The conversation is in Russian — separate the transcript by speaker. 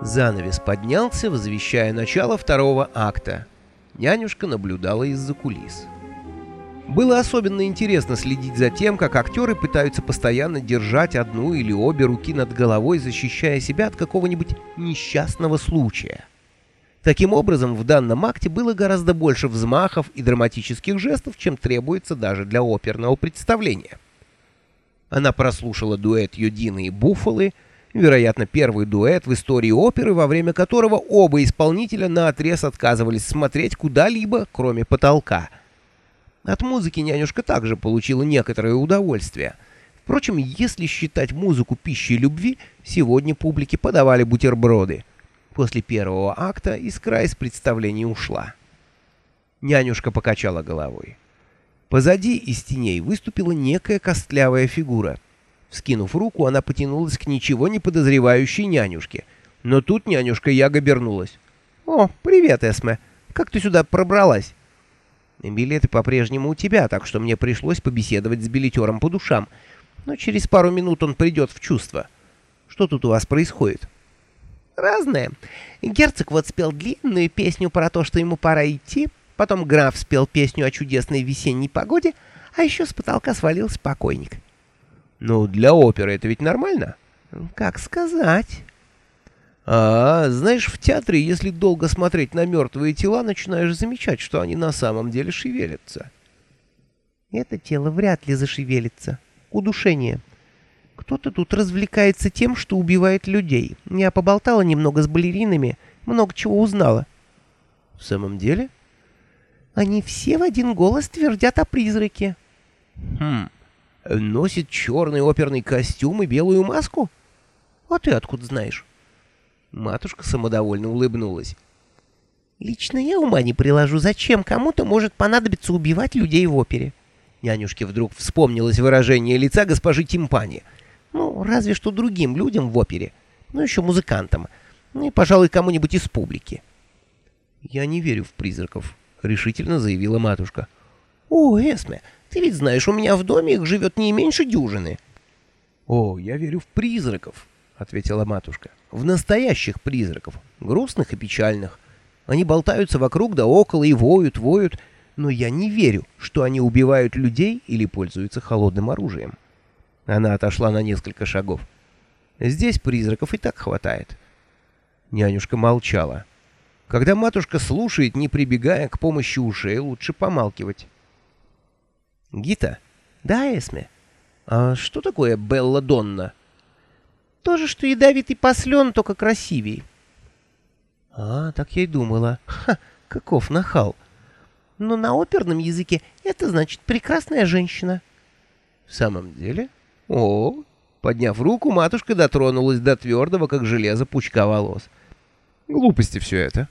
Speaker 1: Занавес поднялся, возвещая начало второго акта. Нянюшка наблюдала из-за кулис. Было особенно интересно следить за тем, как актеры пытаются постоянно держать одну или обе руки над головой, защищая себя от какого-нибудь несчастного случая. Таким образом, в данном акте было гораздо больше взмахов и драматических жестов, чем требуется даже для оперного представления. Она прослушала дуэт Юдины и Буффалы, вероятно, первый дуэт в истории оперы, во время которого оба исполнителя наотрез отказывались смотреть куда-либо, кроме потолка. От музыки нянюшка также получила некоторое удовольствие. Впрочем, если считать музыку пищей любви, сегодня публике подавали бутерброды. После первого акта искра из представления ушла. Нянюшка покачала головой. Позади из теней выступила некая костлявая фигура — Вскинув руку, она потянулась к ничего не подозревающей нянюшке. Но тут нянюшка Яга обернулась. «О, привет, Эсме! Как ты сюда пробралась?» «Билеты по-прежнему у тебя, так что мне пришлось побеседовать с билетером по душам. Но через пару минут он придет в чувство. Что тут у вас происходит?» «Разное. Герцог вот спел длинную песню про то, что ему пора идти, потом граф спел песню о чудесной весенней погоде, а еще с потолка свалился покойник».
Speaker 2: Ну, для оперы это ведь нормально?
Speaker 1: Как сказать?
Speaker 2: А, знаешь, в театре, если долго смотреть на мертвые тела, начинаешь замечать, что они на самом деле шевелятся.
Speaker 1: Это тело вряд ли зашевелится. Удушение. Кто-то тут развлекается тем, что убивает людей. Я поболтала немного с балеринами, много чего узнала.
Speaker 2: В самом деле?
Speaker 1: Они все в один голос твердят о призраке.
Speaker 2: Хм носит черный оперный костюм и белую маску?
Speaker 1: А ты откуда знаешь?
Speaker 2: Матушка самодовольно улыбнулась.
Speaker 1: Лично я ума не приложу, зачем кому-то может понадобиться убивать людей в опере.
Speaker 2: Нянюшке вдруг вспомнилось выражение лица госпожи Тимпани.
Speaker 1: Ну, разве что другим людям в опере. Ну, еще музыкантам. Ну и, пожалуй, кому-нибудь из публики.
Speaker 2: «Я не верю в призраков», — решительно заявила матушка.
Speaker 1: «О, Эсме, ты ведь знаешь, у меня в доме их живет не меньше дюжины.
Speaker 2: — О, я верю в призраков, — ответила матушка. — В настоящих призраков, грустных и печальных. Они болтаются вокруг да около и воют, воют, но я не верю, что они убивают людей или пользуются холодным оружием. Она отошла на несколько шагов. Здесь призраков и так хватает. Нянюшка молчала. Когда матушка слушает, не прибегая к помощи ушей, лучше помалкивать.
Speaker 1: Гита?
Speaker 2: Да, Эсме. А что такое Белла Донна?
Speaker 1: То же, что ядовитый послен, только красивей.
Speaker 2: А, так я и думала. Ха, каков нахал.
Speaker 1: Но на оперном языке это значит прекрасная женщина.
Speaker 2: В самом деле? О, подняв руку, матушка дотронулась до твердого, как железо, пучка волос. Глупости все это.